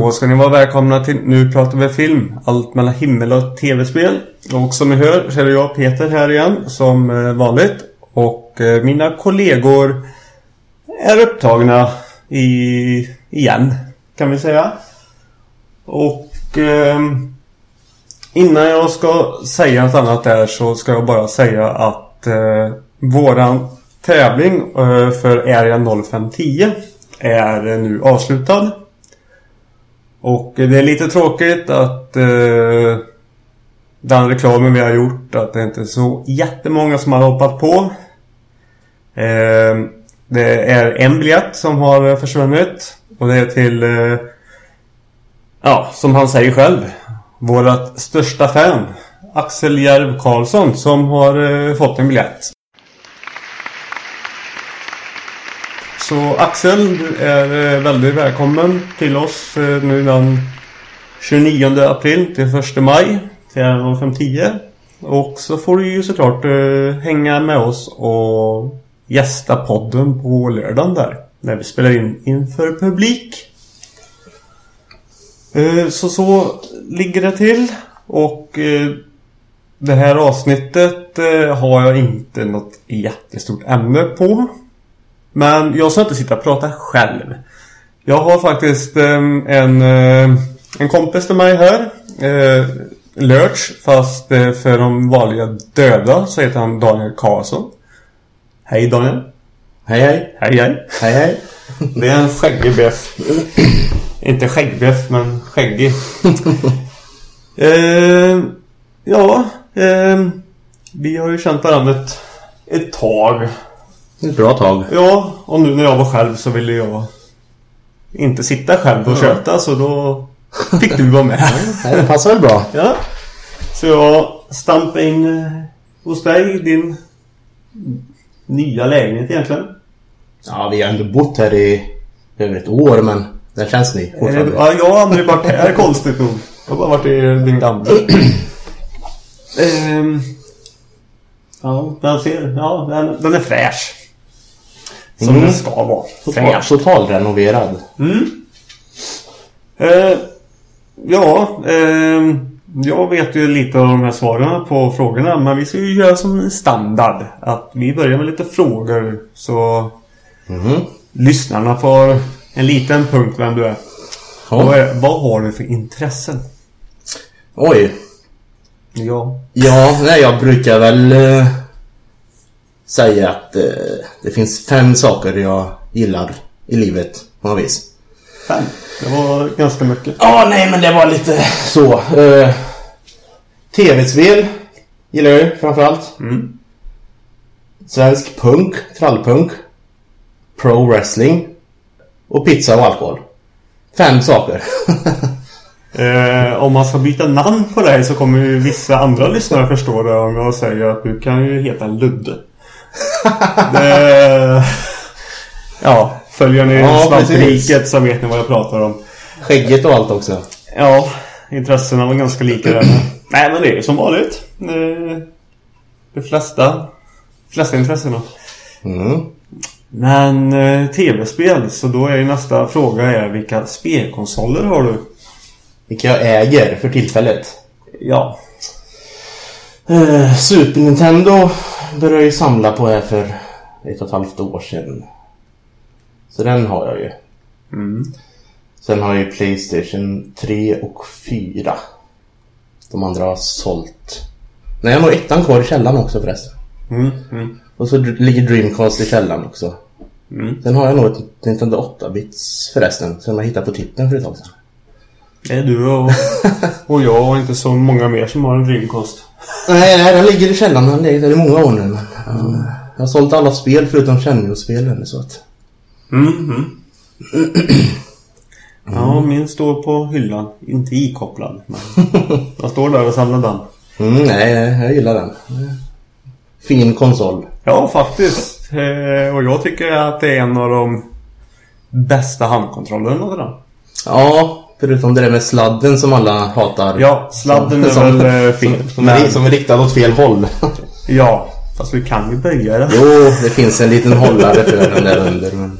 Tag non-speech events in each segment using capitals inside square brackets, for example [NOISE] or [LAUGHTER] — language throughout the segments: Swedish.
Då ska ni vara välkomna till Nu pratar vi film. Allt mellan himmel och tv-spel. Och som ni hör så är det jag Peter här igen som eh, vanligt. Och eh, mina kollegor är upptagna i, igen kan vi säga. Och eh, innan jag ska säga något annat där så ska jag bara säga att eh, våran tävling eh, för Area 0510 är nu avslutad. Och det är lite tråkigt att eh, den reklamen vi har gjort att det inte är så jättemånga som har hoppat på. Eh, det är en biljett som har försvunnit. Och det är till, eh, ja som han säger själv, vårat största fan. Axel Järv Karlsson som har eh, fått en biljett. Så Axel, du är eh, väldigt välkommen till oss eh, nu den 29 april till 1 maj till 05.10. Och så får du ju såklart eh, hänga med oss och gästa podden på lördagen där. När vi spelar in inför publik. Så så ligger det till. Och det här avsnittet har jag inte något jättestort ämne på. Men jag ska inte sitta och prata själv. Jag har faktiskt um, en, uh, en kompis till mig här. Uh, Lurch, fast uh, för de vanliga döda så heter han Daniel Karlsson. Hej Daniel. Hej hej. Hej hej. Hej hej. Det är en skäggig beff. Inte skäggbeff, men skäggig. uh, [LAUGHS] ja, uh, vi har ju känt varandra ett, ett tag. Ett bra tag. Ja, och nu när jag var själv så ville jag inte sitta själv och köta så då fick du vara med. [LAUGHS] Ja, det passar väl bra. Ja. Så jag stampade in eh, hos dig, din nya lägenhet egentligen. Ja, vi har ändå bott här i över ett år men den känns ny fortfarande. Ja, jag har aldrig varit här konstigt nog. Jag har bara varit i din gamla. [CLEARS THROAT] ehm, ja, den ser, ja, den, den är fräsch. Som mm. den ska vara. Total, totalrenoverad. Mm. Eh, ja, eh, jag vet ju lite av de här svaren på frågorna. Men vi ska ju göra som standard. Att vi börjar med lite frågor. Så mm. lyssnarna får en liten punkt vem du är. Ja. Vad, är vad har du för intressen? Oj. Ja. Ja, nej jag brukar väl... Eh säga att eh, det finns fem saker jag gillar i livet på något vis. Fem? Det var ganska mycket. Ja, nej men det var lite så. Eh, Tv-spel gillar jag ju framförallt. Mm. Svensk punk, trallpunk. Pro wrestling. Och pizza och alkohol. Fem saker. [LAUGHS] eh, om man ska byta namn på dig så kommer ju vissa andra lyssnare förstå det om jag säger att du kan ju heta Ludde. [LAUGHS] det, ja, följer ni ja, Svampriket så vet ni vad jag pratar om. Skägget och allt också. Ja, intressena var ganska lika där. Nej, men det är som vanligt. De flesta, flesta intressena. Mm. Men eh, tv-spel, så då är ju nästa fråga är vilka spelkonsoler har du? Vilka jag äger för tillfället? Ja. Uh, Super Nintendo började ju samla på här för ett och ett halvt år sedan. Så den har jag ju. Mm. Sen har jag ju Playstation 3 och 4. De andra har sålt. Nej, jag har nog ettan kvar i källaren också förresten. Mm, mm. Och så ligger Dreamcast i källaren också. Mm. Sen har jag nog ett Nintendo 8-bits förresten. Som jag hittade på tippen för ett tag sedan. Det är du och, och jag och inte så många mer som har en Dreamcast. Nej, nej, den ligger i källaren. Den ligger där i många år nu. Men, mm. Jag har sålt alla spel förutom Chenio-spelen så att... Mm, mm. [CLEARS THROAT] Ja, min står på hyllan. Inte ikopplad. Men [LAUGHS] jag står där och samlar den. Mm, nej, jag gillar den. Fin konsol. Ja, faktiskt. Eh, och jag tycker att det är en av de bästa handkontrollerna. Ja, Förutom det där med sladden som alla hatar. Ja, sladden är som, väl eh, fel. Som, men... som är riktad åt fel håll. [LAUGHS] ja, fast vi kan ju böja det. Jo, det finns en liten hållare för den där under. Men...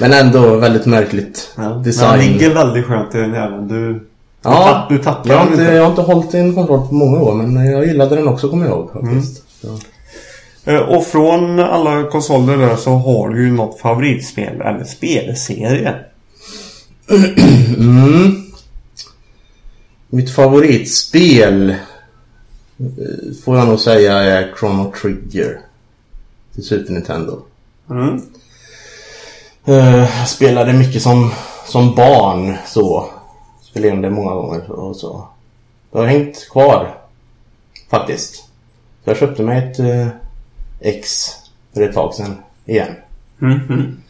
Men ändå väldigt märkligt Ja. design. Men han ligger väldigt skönt i den jäveln. Du, Ja, du tappar jag har, den inte, jag har inte hållit en kontroll på många år men jag gillade den också kommer jag ihåg faktiskt. Mm. Så. Eh, Och från alla konsoler där så har du ju något favoritspel eller spelserie. Mm. Mitt favoritspel eh, får jag nog säga är Chrono Trigger. Till Super Nintendo. Mm. Eh, Jag spelade mycket som, som barn så. Spelade in det många gånger och så. Det har hängt kvar. Faktiskt. Så jag köpte mig ett eh, X för ett tag sedan igen. Mm. Mm.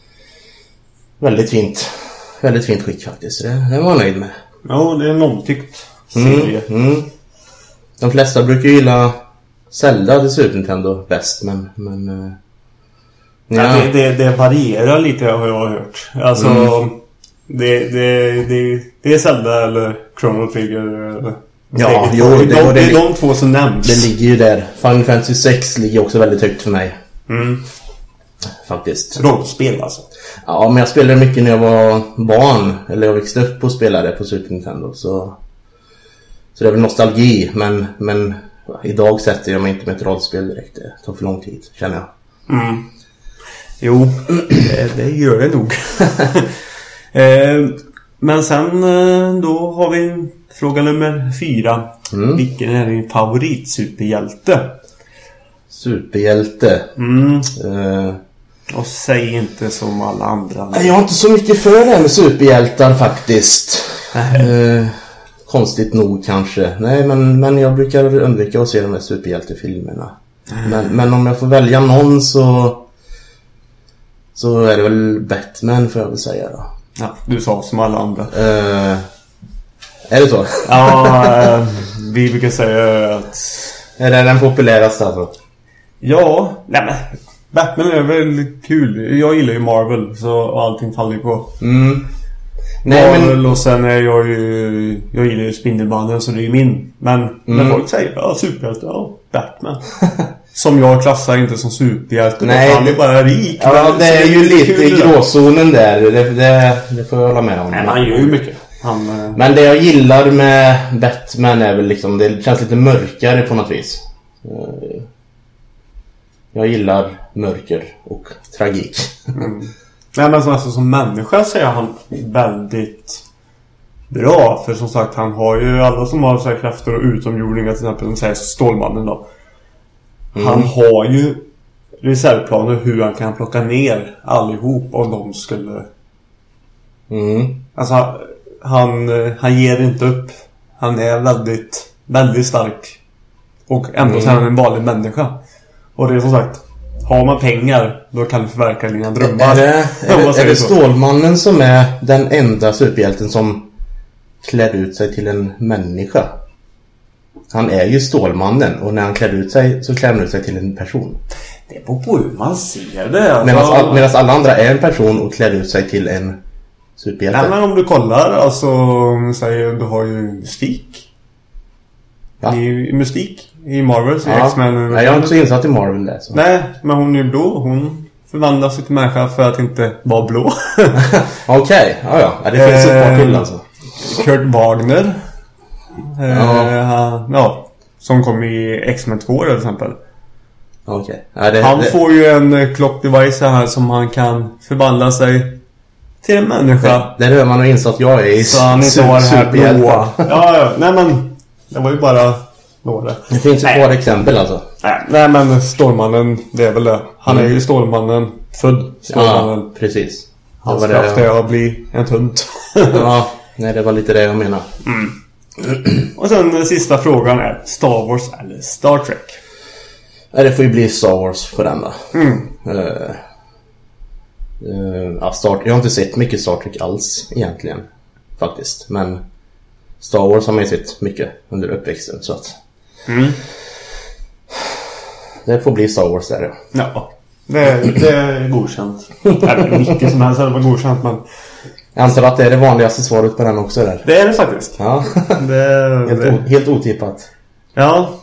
Väldigt fint. Väldigt fint skick faktiskt. Det, det var jag nöjd med. Ja, det är en omtyckt serie. Mm, mm. De flesta brukar ju gilla Zelda till Super Nintendo bäst men... men eh, Ja. ja. Det, det, det varierar lite vad jag har hört. Alltså, Mm. det, det, det, det är Zelda eller Chrono Trigger. Eller, Ja, jo, det, de, det- är de två som nämns. Det ligger ju där. Final Fantasy 6 ligger också väldigt högt för mig. Mm. Faktiskt. Rollspel alltså. Ja, men jag spelade mycket när jag var barn. Eller jag växte upp och spelade på Super Nintendo. Så, så det är väl nostalgi. Men, men idag sätter jag mig inte med ett rollspel direkt. Det tar för lång tid, känner jag. Mm. Jo, det, det gör det nog. [LAUGHS] eh, men sen eh, då har vi fråga nummer fyra. Mm. Vilken är din favoritsuperhjälte? Superhjälte. Mm. Eh, Och säg inte som alla andra. jag har inte så mycket för det här med superhjältar faktiskt. Eh, konstigt nog kanske. Nej, men, men jag brukar undvika att se de här superhjältefilmerna. Men, men om jag får välja någon så... Så är det väl Batman får jag väl säga då. Ja, du sa som alla andra. Eh, är det så? Ja, eh, vi brukar säga att... Är det den populäraste alltså? Ja, nej men Batman är väl kul. Jag gillar ju Marvel så allting faller på Mm. Nej Marvel men... och sen är jag ju... Jag gillar ju Spindelmannen så det är ju min. Men när Mm. folk säger ja, superhjälte, ja, Batman. [LAUGHS] som jag klassar inte som superhjälte. Nej, Han är bara rik. Ja, det är ju lite i gråzonen där. Det, det, det får jag hålla med om. Men han gör ju mycket. Han... eh, Men det jag gillar med Batman är väl liksom, det känns lite mörkare på något vis. Jag gillar mörker och tragik. Mm. Nej men alltså, som människa så är han väldigt bra. För som sagt han har ju alla som har så här krafter och utomjordingar till exempel. Som säger Stålmannen då. Han har ju reservplaner hur han kan plocka ner allihop om de skulle... Mm. Alltså han, eh, han ger inte upp. Han är väldigt, väldigt stark. Och ändå så är han en vanlig människa. Och det är som sagt. Har man pengar då kan du förverkliga dina drömmar. Är det, är, [LAUGHS] det, är det. Stålmannen som är den enda superhjälten som klär ut sig till en människa? Han är ju Stålmannen och när han klär ut sig så klär han ut sig till en person. Det beror på hur man ser det. Alltså, Medan all, medan alla andra är en person och klär ut sig till en superhjälte. Nej men om du kollar alltså, säger du har ju Mystik. Ja. I, mystik i Marvel, så Ja. X-Men. Nej, jag är inte så insatt i Marvel där. Så. Nej, men hon är ju blå. Hon förvandlas till människa för att inte vara blå. [LAUGHS] Okej, ja, ja ja. Det finns ett par till alltså. Kurt Wagner. Eh, Ja. han- ja. Som kom i X-Men 2 till exempel. Okej. Ja, det, Han det, får ju en eh, clock device här som han kan förvandla sig till en människa. Där hör man hur insatt jag är i Så han inte har det här blåa. Ja, ja. Nej men. Det var ju bara några. Det finns ett Nej. par exempel alltså. Nej, nej men Stålmannen, det är väl det. Han är ju Stålmannen. Född Stålmannen. Ja, precis. Det Hans var kraft det. är att bli en tunt. Ja, [LAUGHS] nej det var lite det jag menade. Och sen den sista frågan är Star Wars eller Star Trek? Ja, det får ju bli Star Wars på den då. Mm. Eh, eh, ja, Star, jag har inte sett mycket Star Trek alls egentligen. Faktiskt. Men Star Wars har man ju sett mycket under uppväxten så att Mm. det får bli Star Wars där ja. Ja. Det, det är godkänt. Eller mycket som helst hade varit godkänt men Jag antar att det är det vanligaste svaret på den också där. det är det faktiskt. Ja, Det, helt, det, helt otippat. ja.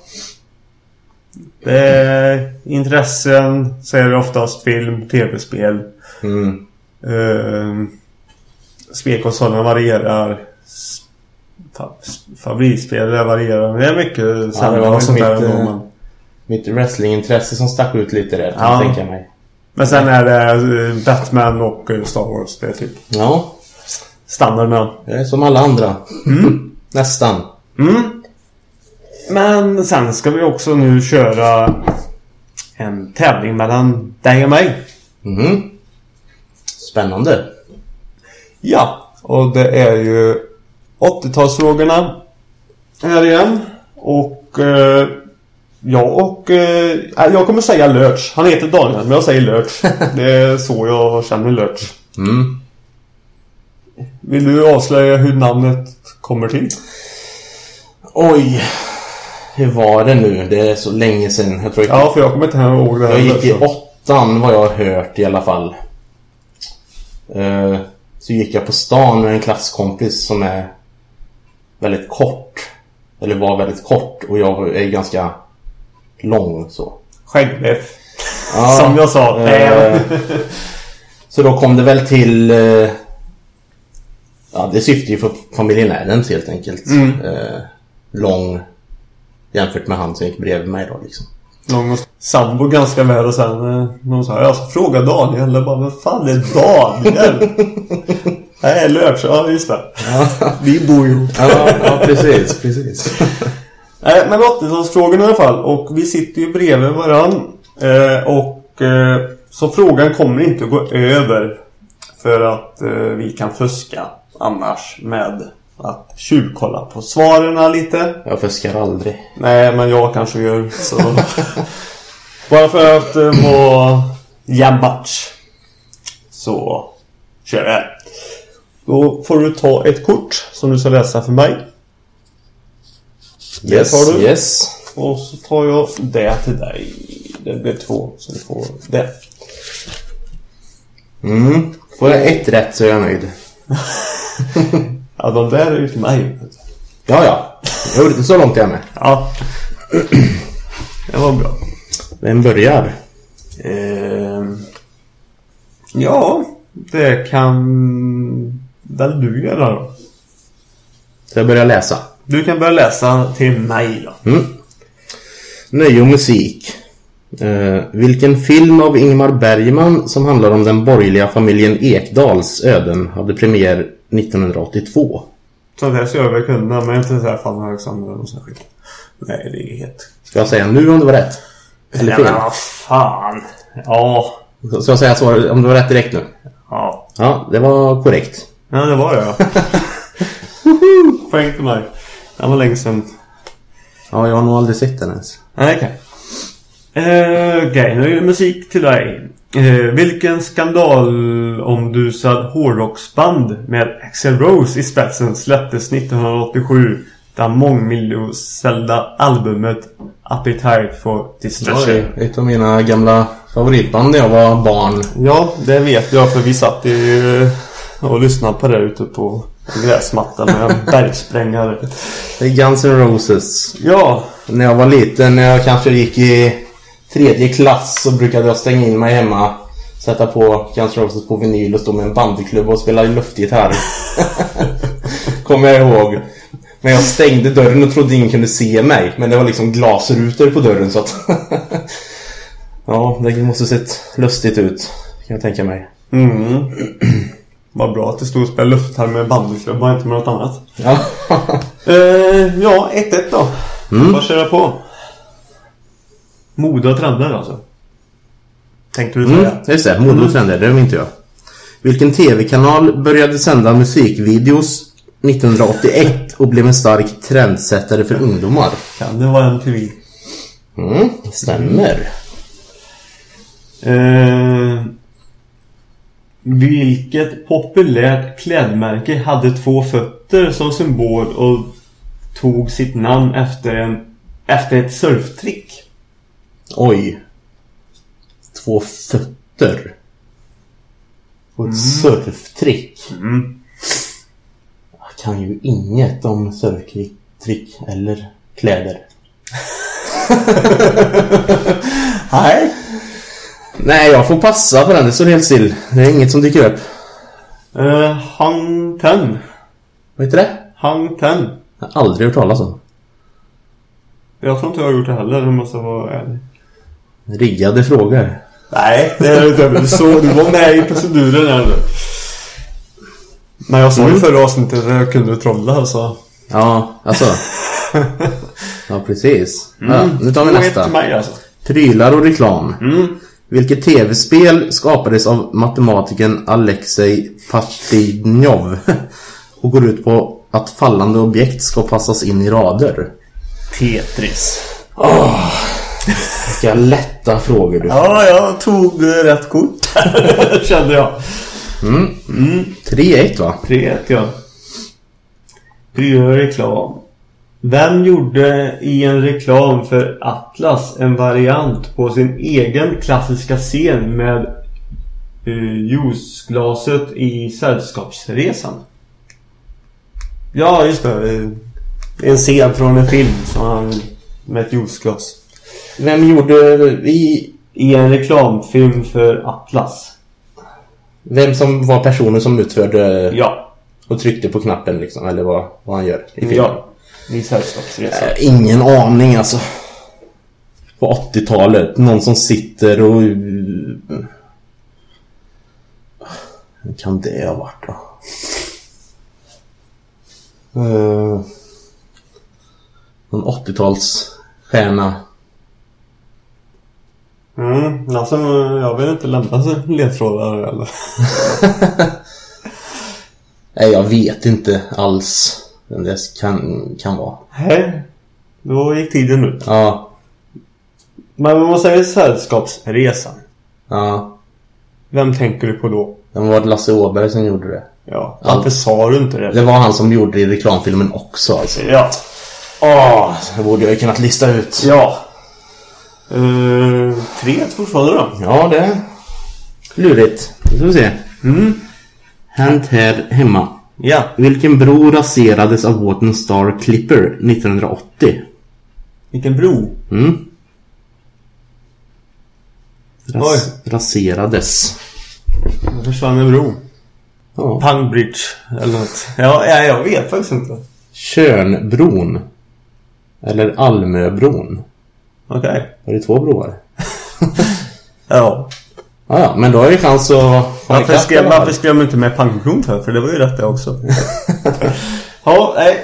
Det är intressen så är det oftast film, tv-spel. Mm. Uh, Spelkonsolerna varierar. Favoritspelare varierar. Det är mycket Ja, det var sånt mitt, där eh, men- Mitt wrestlingintresse som stack ut lite där, kan Ja. tänka mig. Men sen är det eh, Batman och eh, Star Wars. Det är typ Ja, standard med dem. det är som alla andra. Nästan. Mm. Men sen ska vi också nu köra en tävling mellan dig och mig. Mhm. Spännande. Ja, och det är ju 80-talsfrågorna här igen. Och eh, jag och... Eh, nej, jag kommer säga Lurch. Han heter Daniel, men jag säger Lurch. [LAUGHS] Det är så jag känner Lurch. Mm. Vill du avslöja hur namnet kommer till? Oj. Hur var det nu? Det är så länge sedan. Jag tror Ja, för jag kommer inte ihåg det här. Jag gick i åttan vad jag har hört i alla fall. Eh, så gick jag på stan med en klasskompis som är väldigt kort. Eller var väldigt kort och jag är ganska lång så. Skäggbeff. Ja, [LAUGHS] Som jag sa. eh, så då kom det väl till... Eh, ja, det syftar ju för familjen Adams helt enkelt. Mm. Eh, lång jämfört med han som gick bredvid mig då liksom. Någon och sambo ganska väl och sen eh, någon sa jag ska fråga Daniel. Jag bara, vad fan är Daniel? [LAUGHS] Nej, Lurch. Ja, just det. Vi bor ju Ja, ja precis, precis. Nej, men 80-talsfrågorna i alla fall. Och vi sitter ju bredvid varann. Eh, och eh, så frågan kommer inte att gå över. För att eh, vi kan fuska annars med att tjuvkolla på svaren lite. Jag fuskar aldrig. Nej, men jag kanske gör så. [LAUGHS] Bara för att vara jämn match. Så kör vi här. Då får du ta ett kort som du ska läsa för mig. Det Yes, tar du. yes. Och så tar jag det till dig. Det blir två, så du får det. Mm. Får jag ett rätt så är jag nöjd. [LAUGHS] Ja, de där är ju till mig. Ja, ja. Jo, så långt är jag med. Ja. Det var bra. Vem börjar? Ehm, ja, det kan väl du göra då. Så jag börjar läsa. Du kan börja läsa till mig då. Mm. Nöje och musik. Eh, vilken film av Ingmar Bergman som handlar om den borgerliga familjen Ekdals öden hade premiär 1982? Så där ska jag väl kunna, men inte såhär fan Alexander eller skit. Nej, det är helt... Ska jag säga nu om det var rätt? Eller Ja, fel? vad fan. Ja. Ska jag säga svar om det var rätt direkt nu? Ja. Ja, det var korrekt. Ja, det var det ja. [LAUGHS] Poäng till mig. Det var länge sedan. Ja, jag har nog aldrig sett den ens. Nej, okej. Eh, Okej, nu är det musik till dig. Eh, vilken skandalomdusad hårdrocksband med Axel Rose i spetsen släpptes 1987? Det mångmiljonsäljda albumet Appetite for Destruction. Oj, ett av mina gamla favoritband när jag var barn. Ja, det vet jag för vi satt ju och lyssnade på det ute på gräsmattan med en [LAUGHS] bergsprängare. Det är Guns N' Roses. Ja, När jag var liten, när jag kanske gick i tredje klass så brukade jag stänga in mig hemma. Sätta på Guns N' Roses på vinyl och stå med en bandyklubba och spela luftgitarr. [LAUGHS] Kommer jag ihåg. Men jag stängde dörren och trodde ingen kunde se mig. Men det var liksom glasrutor på dörren så att... [LAUGHS] ja, det måste sett lustigt ut. Kan jag tänka mig. Mm. Vad bra att det stod och spelade luftgitarr med bandyklubba och inte med något annat. Ja. [LAUGHS] Eh, ja, 1-1 då. Mm. Vad kör jag på? Mode och trender alltså. Tänkte du säga? Mm, just det. Mode och trender, det är inte jag. Vilken tv-kanal började sända musikvideos 1981 och blev en stark trendsättare för ungdomar? Kan det vara en TV? Mm, stämmer. Eh, vilket populärt klädmärke hade två fötter som symbol och tog sitt namn efter en efter ett surftrick? Oj. Två fötter. Och ett surftrick. Mm. Jag kan ju inget om surftrick eller kläder. [LAUGHS] [LAUGHS] Nej. Nej, jag får passa på den. Det står helt still. Det är inget som dyker upp. Uh, Hang Ten. Vad heter det? Hang Ten. Jag har aldrig hört talas om. Jag tror inte jag har gjort det heller, om jag måste vara ärlig. Riggade frågor. Nej, det är inte. Du såg, du var med i proceduren här nu. Men jag sa ju Mm. förra avsnittet att jag kunde trolla så. Ja, alltså. ja, precis. Ja, nu tar vi nästa. mig alltså. Prylar och reklam. Mm. Vilket tv-spel skapades av matematikern Alexej Pastidnjov [LAUGHS] och går ut på att fallande objekt ska passas in i rader? Tetris. Vilka lätta frågor du får. Ja, jag tog eh, rätt kort. [LAUGHS] Kände jag. 3-1 va? 3-1 ja. Och reklam. Vem gjorde i en reklam för Atlas en variant på sin egen klassiska scen med uh, juiceglaset i Sällskapsresan? Ja, just det. En scen från en film som han, med ett juiceglas. Vem gjorde i... I en reklamfilm för Atlas. Vem som var personen som utförde Ja. och tryckte på knappen liksom, eller vad, vad han gör i filmen? Ja. I Sällskapsresan. Äh, ingen aning alltså. På 80-talet. Någon som sitter och... Vem kan det ha varit då? Uh, någon 80-talsstjärna. Mm, alltså jag vill inte lämna ledtrådar eller? [LAUGHS] Nej, jag vet inte alls vem det kan, kan vara. Nej. Då gick tiden ut. Ja, Men om man säger Sällskapsresan. ja. Vem tänker du på då? Det var Lasse Åberg som gjorde det. Ja. Varför sa du inte det? Det var han som gjorde det i reklamfilmen också alltså. Ja. Åh, det borde jag ju kunnat lista ut. Ja. Uh, tre fortfarande då? Ja, det lurigt. Nu ska vi se. Mm. Hänt här hemma. Ja. Vilken bro raserades av båten Star Clipper 1980? Vilken bro? Mm. Ras- Oj. raserades. Det försvann en bro. Ja. Pangbridge eller något. Ja, ja, jag vet faktiskt inte. Tjörnbron. Eller Almöbron. Okej. Var det två broar? [LAUGHS] Ja. Ja, ja, men då har vi chans att Varför skrev, varför skrev man inte med pangbron för? För det var ju rätt det också. [LAUGHS] ja, nej.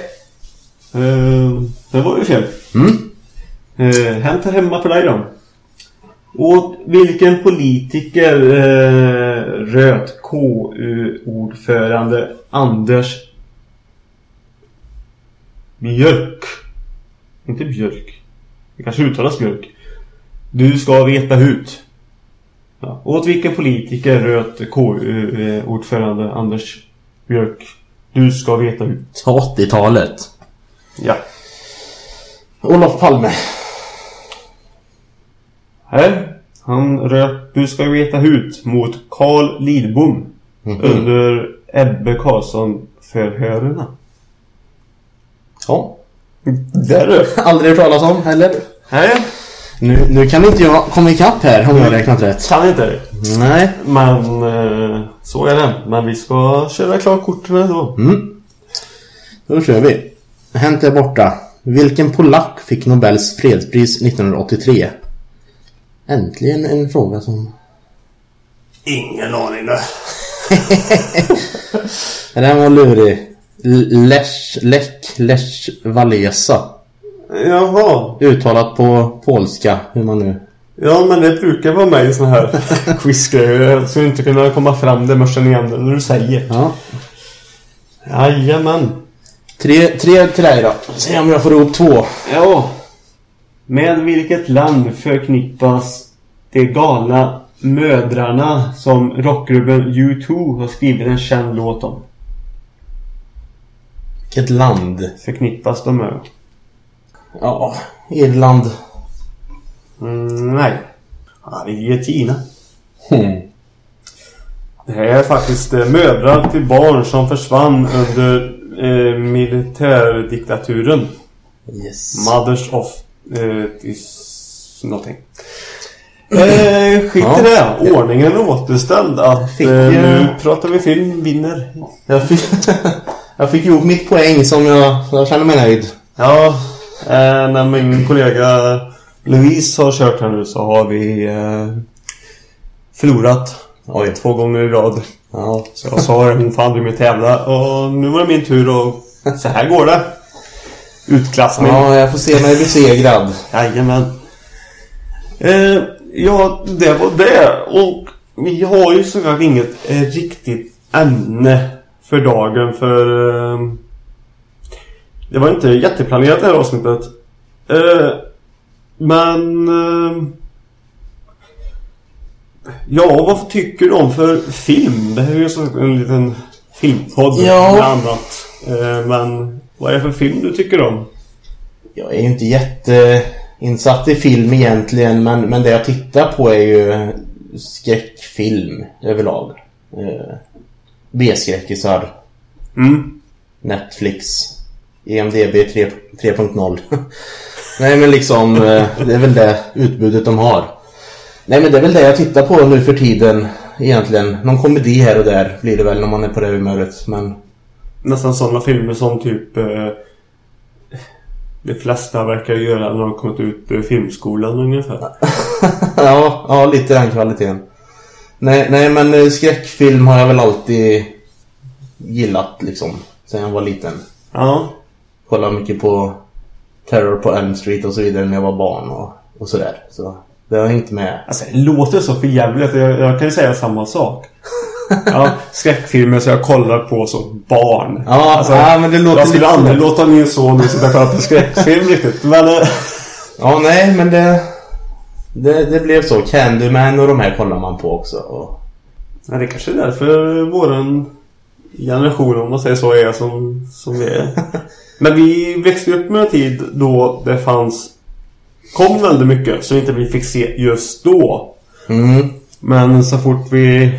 Uh, det var ju fel. Mm. Uh, hänt här hemma för dig då. Och vilken politiker uh, röt KU-ordförande Anders Björk? Inte Björk. Det kanske uttalas Björk. Du ska veta hut. Ja. Åt vilken politiker röt KU-ordförande Anders Björk? Du ska veta. Ta 80-talet. Ja. Olof Palme. Här. Han röt Du ska veta hut mot Carl Lidbom. Under Ebbe Carlsson-förhörerna. Ja. Där du. Aldrig hört talas om, eller? Nej. Nu, nu kan inte jag komma ikapp här om jag har räknat rätt. Kan inte. Nej. Men eh, så är det. Men vi ska köra klart korten då. Mm. Då kör vi. Hänt är borta. Vilken polack fick Nobels fredspris 1983? Äntligen en fråga som... Ingen aning [LAUGHS] nu. Den var lurig. Lech, Lech, Lech Walesa. Jaha. Uttalat på polska, hur man nu... Ja men det brukar vara med i såna här [LAUGHS] quizgrejer. Jag skulle inte kunna komma fram det men känna igen det när du säger. Ja. Jajamän. Tre, tre till dig då. Se om jag får ihop två. Ja. Med vilket land förknippas de galna mödrarna som rockgruppen U2 har skrivit en känd låt om? Vilket land? Förknippas de med? Ja, Irland. Mm, nej. Argentina. Hmm. Det här är faktiskt eh, mödrar till barn som försvann under eh, militärdiktaturen. Yes. Mothers of... Eh, is någonting. [CLEARS THROAT] Eh, skit Ja. i det. Ordningen är återställd. Att Fick eh, nu pratar vi film, vinner. Jag fick, [LAUGHS] jag fick ihop mitt poäng som jag, jag känner mig nöjd. Ja, eh, när min kollega Louise har kört här nu så har vi eh, förlorat Oj. två gånger i rad. Ja. Så jag sa det, hon får aldrig mer tävla. Och nu var det min tur och så här går det. Utklassning. ja, jag får se mig besegrad. Jajamän. Eh, ja, det var det. Och vi har ju såklart inget eh, riktigt ämne för dagen för eh, det var inte jätteplanerat det här avsnittet. Eh, men eh, Ja, vad tycker du om för film? Det här är ju en liten filmpodd Ja. med annat. Eh, men vad är det för film du tycker om? Jag är ju inte jätteinsatt i film egentligen men, men det jag tittar på är ju skräckfilm överlag. Eh, B-skräckisar, Mm. Netflix, EMDB 3 3.0. Nej men liksom, eh, det är väl det utbudet de har. Nej men det är väl det jag tittar på nu för tiden egentligen. Någon komedi här och där blir det väl när man är på det humöret. Men Nästan sådana filmer som typ eh, De flesta verkar göra när de kommit ut ur filmskolan ungefär. [LAUGHS] ja, ja, lite den kvaliteten. Nej, nej men eh, skräckfilm har jag väl alltid gillat liksom. Sen jag var liten. Ja. Kollade mycket på Terror på Elm Street och så vidare när jag var barn och, och sådär. Så det har hängt med. Alltså det låter så förjävligt. Jag, jag kan ju säga samma sak. Ja, skräckfilmer som jag kollar på som barn. Ja, Alltså, ja men det låter Jag skulle aldrig låta min son sitta och kolla på skräckfilm riktigt. Men... eh, Ja, nej men det, det, det blev så. Candyman och de här kollar man på också. Och, Ja, det kanske är därför våran generation, om man säger så, är som, som vi är. [LAUGHS] Men vi växte upp med en tid då det fanns kom väldigt mycket som inte vi fick se just då. mm, Men så fort vi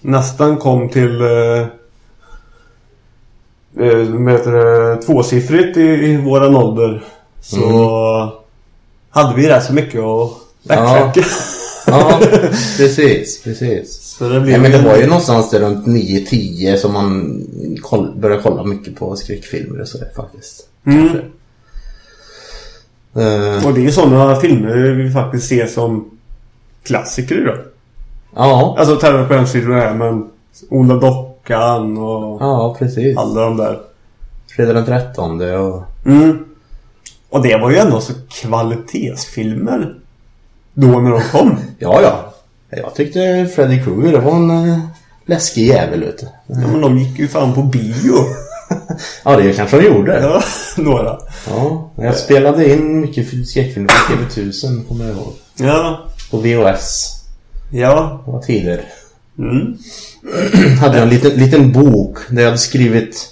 nästan kom till eh, eh, tvåsiffrigt i, i våran ålder så hade vi rätt så mycket att backtracka. ja, [LAUGHS] precis, precis. Så det blev Nej, men det var ju någonstans där runt 9-10 som man koll, började kolla mycket på skräckfilmer och sådär faktiskt. Mm. Eh, Och det är ju sådana filmer vi faktiskt ser som klassiker idag. ja, Alltså Terror på Elm det här men Onda Dockan och ja precis. alla de där. Fredag den 13 och... Mm. Och det var ju ändå så kvalitetsfilmer. Då när de kom. [LAUGHS] Ja, ja. Jag tyckte Freddy Krueger, det var en uh, läskig jävel vet du. Ja, men de gick ju fan på bio. [LAUGHS] Ja, det kanske de gjorde. Ja, [LAUGHS] några. Ja, jag spelade in mycket skräckfilmer på TV1000, kommer jag ihåg. Ja. På VHS. Ja. Det var tider. Mm. [CLEARS THROAT] hade jag en liten, liten bok där jag hade skrivit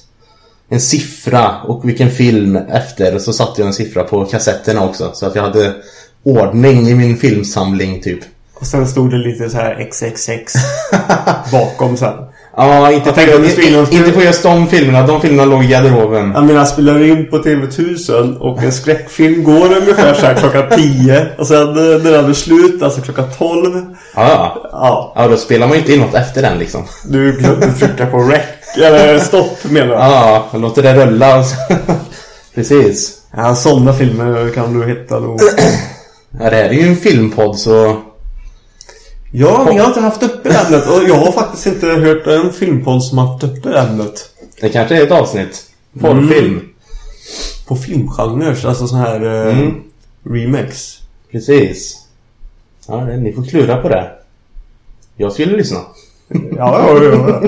en siffra och vilken film efter. Och så satte jag en siffra på kassetterna också. Så att jag hade ordning i min filmsamling typ. Och sen stod det lite så här XXX [LAUGHS] bakom sen. Ja, inte, på, skulle in- inte på just de filmerna. De filmerna låg i garderoben. Jag menar, spelar in på TV1000 och en skräckfilm går ungefär så här klockan 10 och sen när den hade slut, alltså klockan 12. Ja, ja. Ja, då spelar man ju inte in något efter den liksom. du glömde trycka på rec, eller stopp menar jag. Ja, jag låter det rulla. [LAUGHS] Precis. Ja, sådana filmer kan du hitta då. [CLEARS THROAT] Ja, det här är ju en filmpodd så... Ja, vi har inte haft uppe det ämnet och jag har faktiskt inte hört en filmpodd som haft uppe det ämnet. Det kanske är ett avsnitt. Porrfilm. På filmgenrer, alltså så här eh, Mm. remakes. Precis. Ja, ni får klura på det. Jag skulle lyssna. Ja, ja, ja.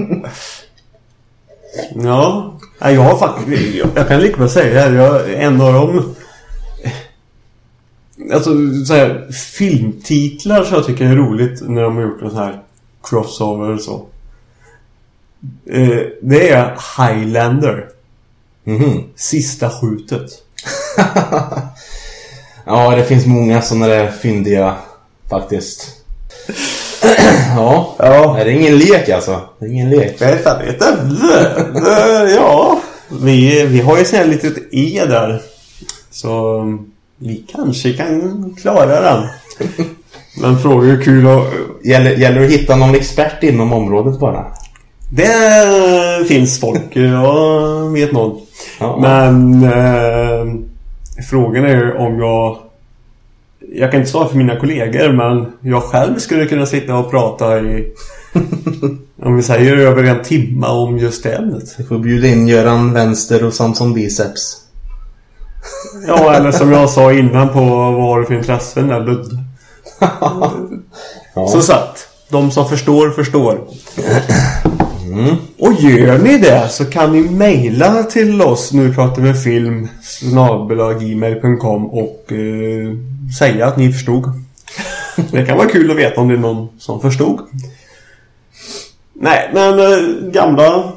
Ja, Nej, jag har faktiskt, jag, jag kan lika väl säga det, jag en av dem Alltså så här filmtitlar som jag tycker är roligt när de har gjort en sån här crossover och så. Eh, det är Highlander. Mhm. Sista skjutet. [LAUGHS] Ja, det finns många sådana där fyndiga faktiskt. [CLEARS THROAT] ja. Ja. Nej, det är ingen lek alltså. Det är ingen lek. Det är fan. Det- Ja. Vi, vi har ju sån här litet E där. Så vi kanske kan klara den. Men frågor är kul och... Gäller, gäller att hitta någon expert inom området bara? Det finns folk. Jag vet någon. Ja. Men eh, frågan är om jag... Jag kan inte svara för mina kollegor men jag själv skulle kunna sitta och prata i... [LAUGHS] om vi säger över en timme om just det ämnet. Vi får bjuda in Göran Vänster och Samson Biceps. Ja, eller som jag sa innan på vad har du för intressen där Ludde. Ja. Så sagt. De som förstår, förstår. Och gör ni det så kan ni mejla till oss nu pratar vi film snabelagmail.com och eh, säga att ni förstod. Det kan vara kul att veta om det är någon som förstod. Nej, men eh, gamla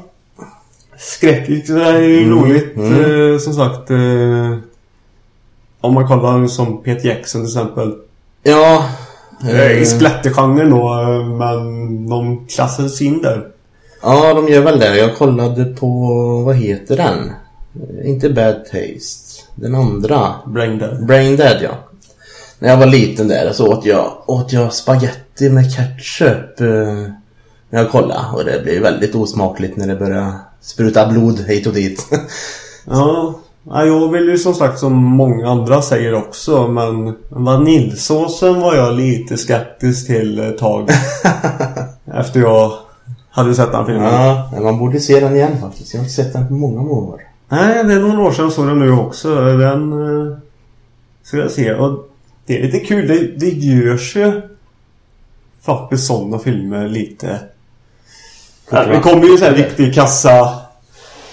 skräckis är ju roligt. Eh, som sagt. Eh, om man kollar som Peter Jackson till exempel. Ja. I eh, splattergenren då, men de klassas in där. Ja, de gör väl det. Jag kollade på, vad heter den? Inte Bad Taste. Den andra. Brain dead. Brain Dead, ja. När jag var liten där så åt jag, åt jag spaghetti med ketchup. När jag kollade. Och det blev väldigt osmakligt när det började spruta blod hit och dit. [LAUGHS] Ja, ja, jag vill ju som sagt som många andra säger också men vaniljsåsen var jag lite skeptisk till ett tag. [LAUGHS] efter jag hade sett den filmen. ja, men man borde se den igen faktiskt. Jag har inte sett den på många månader. Nej, det är några år sedan jag såg den nu också. Den eh, ska jag se. Och det är lite kul. Det, det görs ju faktiskt sådana filmer lite. Ja, det kommer ju så här riktig kassa.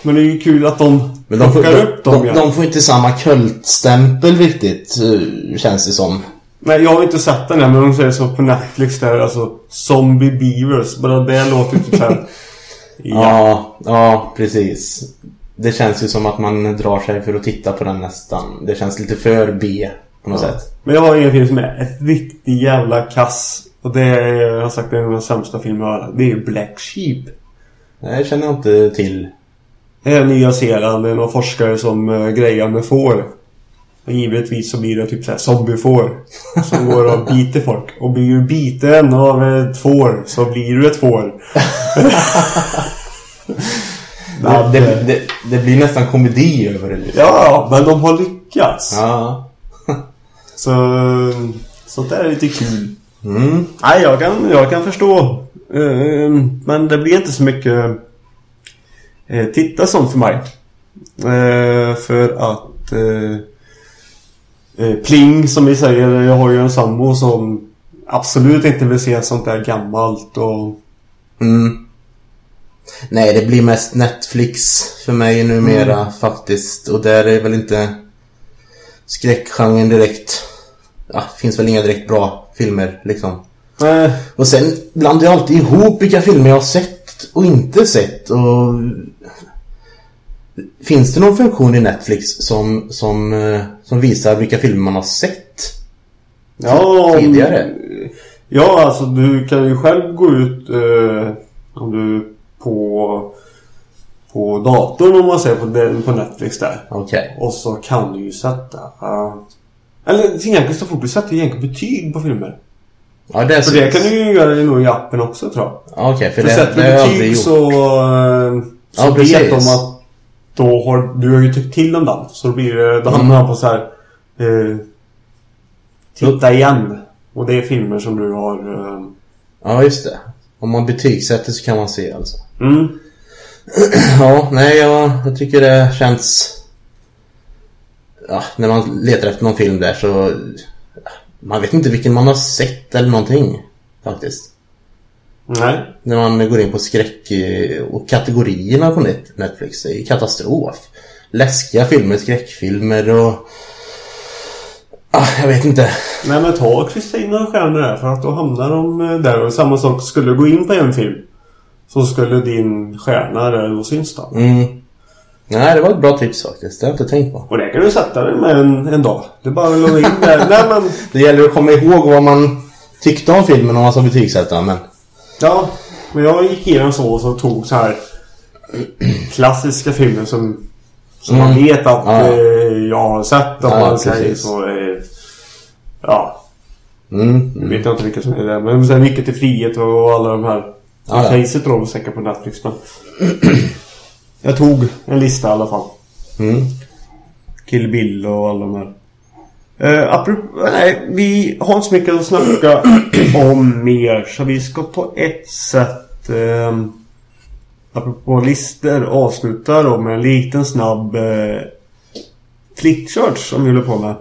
Men det är ju kul att de Men de får, de, upp dem de, igen. de får inte samma kultstämpel riktigt, eh, känns det som. Nej, jag har inte sett den än, men de säger så på Netflix där, alltså Zombie Beavers. Bara det låter ju typ såhär... ja. [LAUGHS] Ja, ja, precis. Det känns ju som att man drar sig för att titta på den nästan. Det känns lite för B på något sätt. Men jag har ingen film som är ett riktigt jävla kass. Och det är, jag har sagt, det är en av de sämsta jag har hört. Det är Black Sheep. Nej, det känner jag inte till. Det är Nya Zeeland, det är några forskare som uh, grejar med får. Och givetvis så blir det typ såhär zombiefår. [LAUGHS] Som går och biter folk. Och blir du biten av ett får så blir du ett får. [LAUGHS] Det, det, det, det blir nästan komedi över det. Liksom. Ja, men de har lyckats. Ja. Så sånt där är lite kul. Mm. Nej, jag kan, jag kan förstå. Eh, Men det blir inte så mycket eh, titta sånt för mig. Eh, För att eh, Pling som vi säger, jag har ju en sambo som absolut inte vill se sånt där gammalt och Mm. Nej, det blir mest Netflix för mig numera faktiskt. Och där är väl inte skräckgenren direkt... Ja, det finns väl inga direkt bra filmer liksom. eh, Och sen blandar jag alltid ihop vilka filmer jag har sett och inte sett. Och... Finns det någon funktion i Netflix som, som, eh, som visar vilka filmer man har sett? Ja, Tidigare? Ja, alltså du kan ju själv gå ut eh, om du på på datorn om man ser på, på Netflix där. Okej. Och så kan du ju sätta... Eller egentligen så fort du sätter egentligen betyg på filmer. Ja, det är För det kan du ju göra nog i appen också tror jag. Ja, Okej, för För det, sätter det har du jag betyg så, eh, så Ja, vet de att då har, du har ju tyckt till om den. Så då blir det, då hamnar man på så här. Eh, titta igen. Och det är filmer som du har... Eh, Ja, just det. Om man betygsätter så kan man se alltså. mm. [CLEARS THROAT] Ja, nej, jag, jag tycker det känns... Ja, när man letar efter någon film där så... Man vet inte vilken man har sett eller någonting. Faktiskt. Nej. När man går in på skräck eh, och kategorierna på net, Netflix. Det är katastrof. Läskiga filmer, skräckfilmer och... Ah, jag vet inte. Nej men ta Kristina Stjärnor där för att då hamnar de eh, där och samma sak skulle du gå in på en film så skulle din stjärna där då syns då. Mm. Nej, det var ett bra tips faktiskt. Det har jag inte tänkt på. Och det kan du sätta dig med en, en dag. Det är bara att logga in där. [LAUGHS] Nej men Det gäller att komma ihåg vad man tyckte om filmen om man ska betygsätta, men... ja. Men jag gick igenom så och så tog så här klassiska filmer som som man Mm. vet att Ja. eh, jag har sett om Ja, man säger så. Eh, ja. Mm. Nu vet jag inte vilka som är det. Men sen Nyckeln till frihet och alla de här. Ja, ja. Facet då säkert på Netflix men. Jag tog en lista i alla fall. Mm. Kill Bill och alla de här. Uh, apropå, nej, vi har inte så mycket att snacka [CLEARS THROAT] om mer. Så vi ska på ett sätt uh, apropå listor avsluta då med en liten snabb uh, flickchurch som vi håller på med.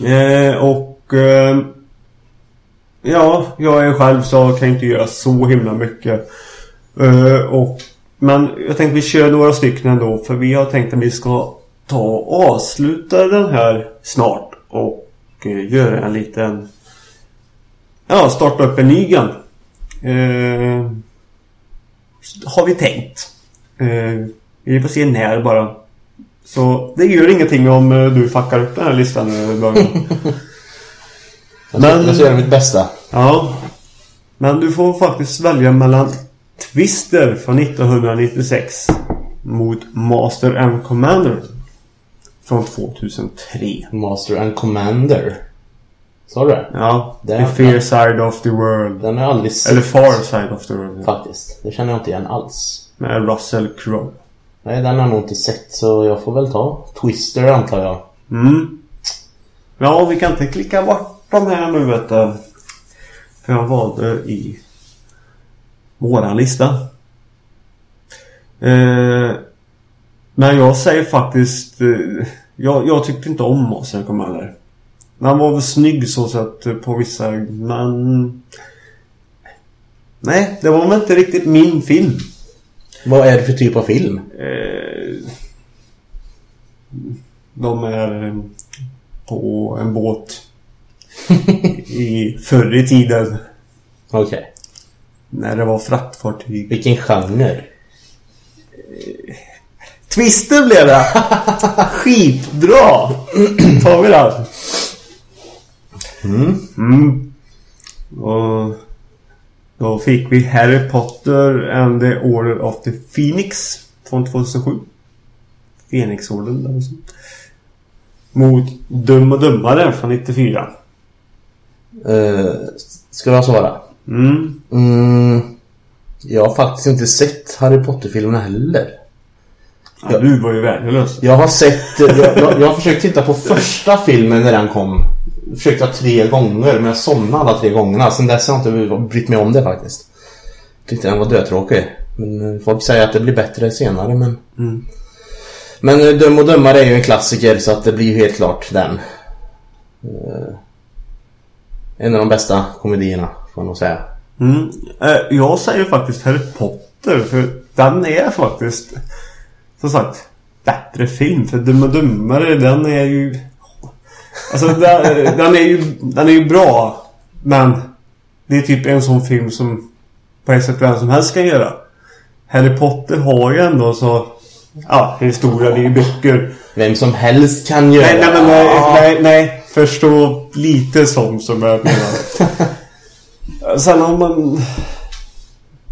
Eh, och eh, ja, jag är själv så kan inte göra så himla mycket. Eh, och, men jag tänkte vi kör några stycken ändå för vi har tänkt att vi ska ta och avsluta den här snart och eh, göra en liten Ja, starta upp en ny igen. Eh, har vi tänkt. Eh, vi får se när bara. Så det gör ingenting om eh, du fuckar upp den här listan Men- ska, [LAUGHS] jag ska göra mitt bästa. Ja. Men du får faktiskt välja mellan Twister från 1996 mot Master and Commander från 2003. Master and Commander. Sa du det? Ja, Det The Fear Side of the World. Den har jag aldrig sett. Eller Far Side of the World. Faktiskt. Det känner jag inte igen alls. Med Russell Crowe. Nej, den har jag nog inte sett så jag får väl ta Twister antar jag. Mm. Ja, vi kan inte klicka bort de här nu vet du. För jag valde i våran lista. Eh, men jag säger faktiskt... Eh, jag, jag tyckte inte om Master Commander. Han var väl snygg så sett på vissa, men... Nej, det var väl inte riktigt min film. Vad är det för typ av film? Eh, de är på en båt [LAUGHS] i förr i tiden Okej. När det var fraktfartyg. Vilken genre? Twister blev det! Skitbra! Tar vi den. Mm. Mm. Och då fick vi Harry Potter and the Order of the Phoenix från 2007. Fenixorden där så. Mot Dum och Dummare från 94. Uh, ska jag svara? Mm. Mm, jag har faktiskt inte sett Harry Potter-filmerna heller. Ja, du var ju värdelös. Jag har sett... Jag, jag, jag har försökt titta på första filmen när den kom. Försökte tre gånger men jag somnade alla tre gångerna. Sen dess har jag inte brytt mig om det faktiskt. Tyckte den var dötråkig. Men eh, folk säger att det blir bättre senare men... Mm. Men eh, Dum och Dummare är ju en klassiker så att det blir ju helt klart den. Eh, En av de bästa komedierna får man nog säga. Mm. Eh, Jag säger faktiskt Harry Potter för den är faktiskt som sagt bättre film för Dum och Dummare den är ju Alltså den, den är ju den är ju bra men det är typ en sån film som på ett sätt vem som helst kan göra. Harry Potter har ju ändå så Ja, historia, det är ju böcker. Vem som helst kan göra Nej, nej, nej, nej, nej. Förstå lite som som jag menar. [LAUGHS] Sen har man...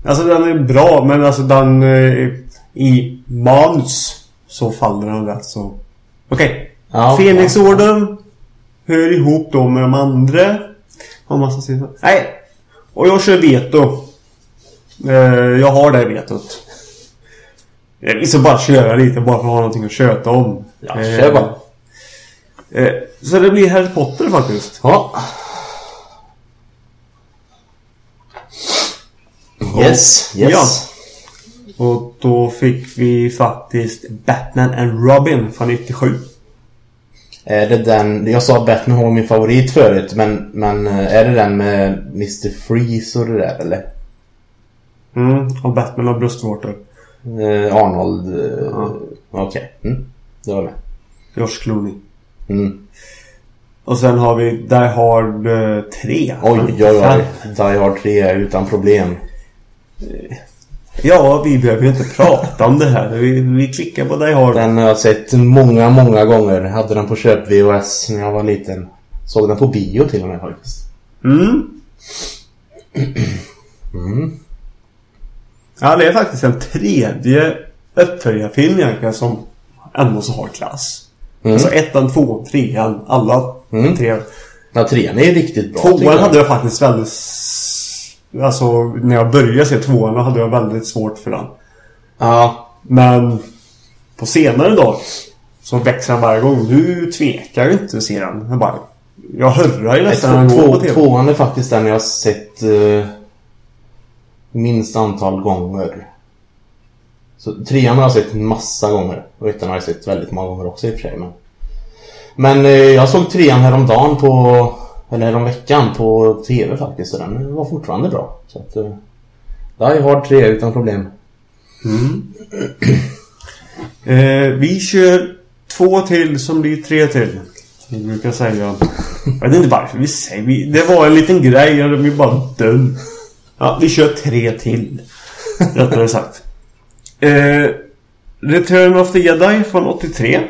Alltså den är bra men alltså den... eh, I manus så faller den rätt så... Okej. Ja, Fenixorden hör ihop då med de andra. Har massa sidor. Nej. Och jag kör veto. Eh, jag har det vetot. Vi ska bara köra lite bara för att ha någonting att köta om. Ja, kör bara. Eh, så det blir Harry Potter faktiskt. Ja. Yes, yes. Ja. Och då fick vi faktiskt Batman and Robin från 97. Är det den, jag sa Batman var min favorit förut men, men eh, är det den med Mr. Freeze och det där eller? Mm, och Batman har bröstvårtor. Eh, Arnold, eh, Ja. okej. Mm, det var med. George Clooney. Mm. Och sen har vi Die Hard eh, 3. Oj, oj, oj. Die Hard 3 är utan problem. Ja, vi behöver ju inte prata om det här. Vi, vi klickar på Die Hard. Den har jag sett många, många gånger. Jag hade den på köp VHS när jag var liten. Såg den på bio till och med faktiskt. Mm. Mm. Ja, det är faktiskt en tredje uppföljarfilm egentligen som ändå så har klass. Mm. Alltså ettan, tvåan, trean, alla Mm. tre. Ja, trean är riktigt bra. Tvåan hade jag faktiskt väldigt... Alltså när jag började se tvåan hade jag väldigt svårt för den. Ja, Men på senare dag så växer han varje gång. Nu tvekar jag inte att se den. Jag bara... Jag hörrar ju nästan när den går på två, TV. tvåan är faktiskt den jag har sett eh, minst antal gånger. Så trean har jag sett massa gånger. Och ettan har jag sett väldigt många gånger också i och för sig. Men, men eh, jag såg trean häromdagen på... Eller häromveckan på TV faktiskt. Och den var fortfarande bra. Så att... Eh, Die Hard 3 utan problem. Mm. [CLEARS THROAT] Eh, vi kör två till som blir tre till. Som vi brukar säga. Jag vet inte varför vi säger vi, Det var en liten grej och vi bara dum. Ja, vi kör tre till. Rättare sagt. Eh, Return of the Jedi från 83.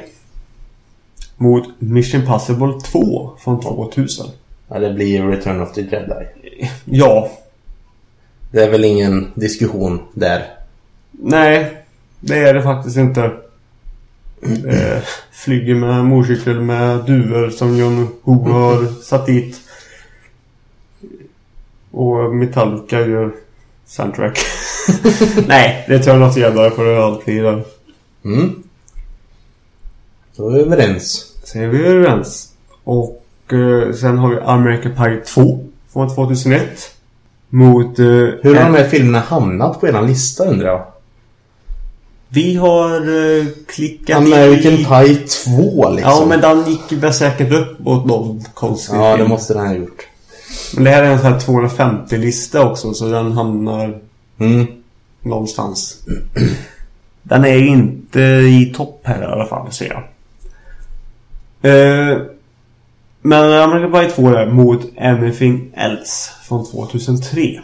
Mot Mission Possible 2 från 2000. Ja, det blir Return of the Jedi. Ja. Det är väl ingen diskussion där. Nej. Det är det faktiskt inte. [CLEARS THROAT] Eh, flyger med motorcykel med duvor som John Woo har satt dit. Och Metallica gör soundtrack. [LAUGHS] Nej, det är något jävla för det alltid. där. Mm. Då är vi överens. Så är vi överens. Och eh, sen har vi American Pie 2 från 2001. Mot... Eh, Hur har de här filmerna hamnat på eran lista undrar jag? Vi har eh, klickat American i... Pie 2 liksom. Ja, men den gick väl säkert upp mot någon konstig Ja, det film. måste den ha gjort. Men det här är en sån här 250-lista också, så den hamnar Mm. någonstans. Den är inte i topp här i alla fall, ser jag. Eh, men American Pie 2 är mot Anything Else från 2003.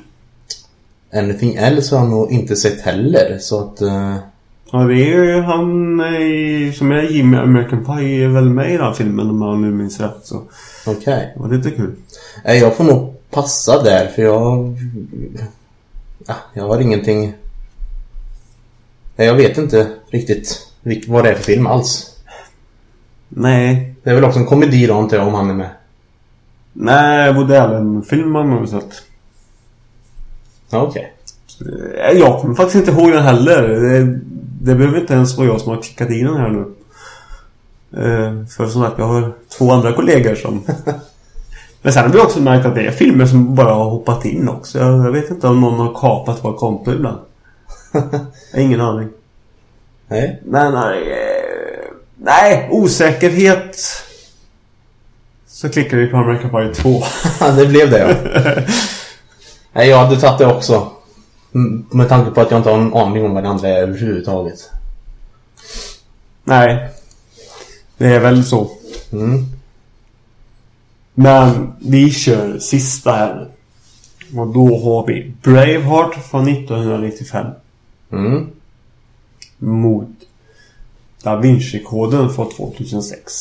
Anything else har jag nog inte sett heller, så att... eh, Ja, det är ju han i, som är Jimmy American Pie är väl med i den här filmen om jag nu minns rätt. Så Okej. det var lite kul. Jag får nog passa där, för jag... Ja, jag har ingenting... Jag vet inte riktigt vad det är för film alls. Nej. Det är väl också en komedi då, antar jag, om han är med. Nej, Woody Allen-film har man nog sett. Ja, okej. Eh, Jag kommer faktiskt inte ihåg den heller. Det, det behöver inte ens vara jag som har klickat i den här nu. Eh, För som sagt, jag har två andra kollegor som... [LAUGHS] Men sen har vi också märkt att det är filmer som bara har hoppat in också. Jag jag vet inte om någon har kapat vårt konto ibland. [LAUGHS] Ingen aning. Nej. Nej, nej. Nej, osäkerhet. Så klickar vi på American Pie 2. [LAUGHS] det blev det, ja. Nej, jag hade tagit det också. Mm, Med tanke på att jag inte har en aning om vad det andra är överhuvudtaget. Nej. Det är väl så. Mm. Men vi kör sista här. Och då har vi Braveheart från 1995 Mm. mot Da Vinci-koden från 2006.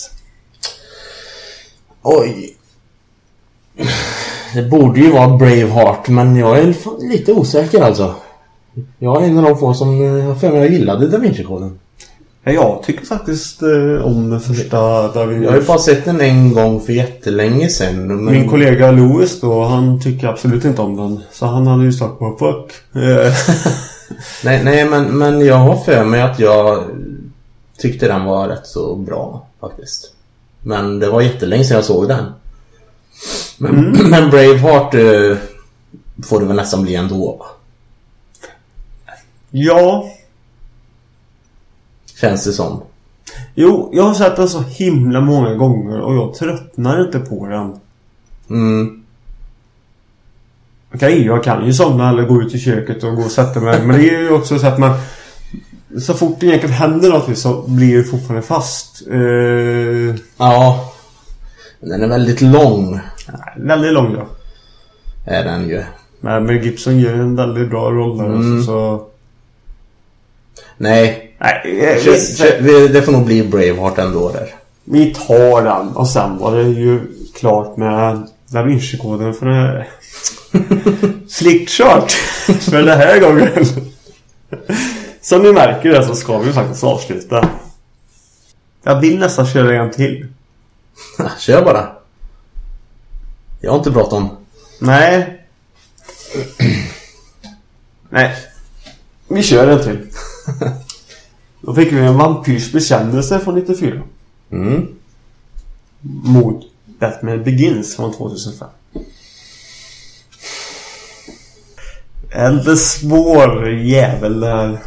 Oj. Det borde ju vara Braveheart, men jag är lite osäker alltså. Jag är en av de få som eh, för mig jag gillade Da Vinci-koden. Ja, jag tycker faktiskt eh, om den första Da Vinci. Jag har ju bara sett den en gång för jättelänge sedan. Men... Min kollega Louis då, han tycker absolut inte om den. Så han hade ju sagt på fuck. [LAUGHS] Nej, nej men, men jag har för mig att jag tyckte den var rätt så bra faktiskt. Men det var jättelänge sedan jag såg den. Men, [CLEARS THROAT] men Braveheart eh, får det väl nästan bli ändå va? ja. Känns det som. Jo, jag har sett den så himla många gånger och jag tröttnar inte på den. Mm. Okej, jag kan ju somna eller gå ut i köket och gå och sätta mig. Men det är ju också så att man... Så fort det egentligen händer något så blir det fortfarande fast. Eh, Ja. Den är väldigt lång. nej, väldigt lång då. Är den ju. Men Mel Gibson gör en väldigt bra roll där. Mm. Så... Nej. Nej, eh, kö- vi, kö- vi- Det får nog bli Braveheart ändå där. vi tar den. Och sen var det ju klart med Da Vinci-koden för det här. [LAUGHS] Slickkört! för den här gången. Som ni märker det så ska vi faktiskt avsluta. Jag vill nästan köra en till. [LAUGHS] Kör bara. Jag har inte bråttom. Nej. Nej. Vi kör en till. [LAUGHS] Då fick vi en vampyrs bekännelse från 94. Mm. Mot Batman Begins från 2005. En svår jävel där.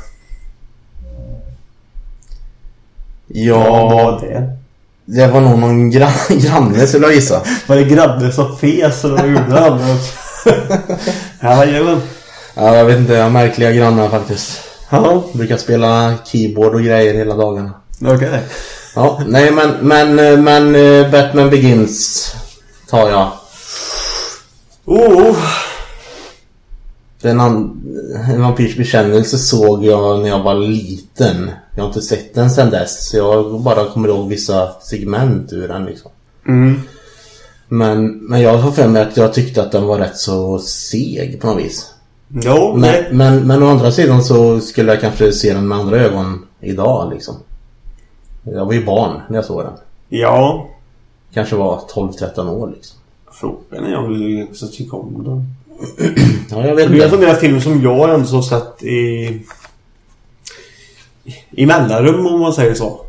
Ja, var det? det var nog någon gran [LAUGHS] granne skulle jag gissa. Var det granne som fes eller vad gjorde han? [LAUGHS] Jajamän. Ja, jag vet inte, jag har märkliga grannar faktiskt. Ja, Brukar spela keyboard och grejer hela dagarna. okej. Ja, nej men, men, eh, men eh, Batman Begins tar jag. Oh, Den en vampyrs bekännelse såg jag när jag var liten. Jag har inte sett den sedan dess. Så jag bara kommer ihåg vissa segment ur den liksom. mm. Men, men jag har för mig att jag tyckte att den var rätt så seg på något vis. Jo, Men, nej. men, men å andra sidan så skulle jag kanske se den med andra ögon idag liksom. Jag var ju barn när jag såg den. Ja. Kanske var 12-13 år liksom. Frågan är om du också tycker om den. [CLEARS THROAT] Ja, jag vet Det är en inte. sån där film som jag ändå har sett i... I mellanrum om man säger så.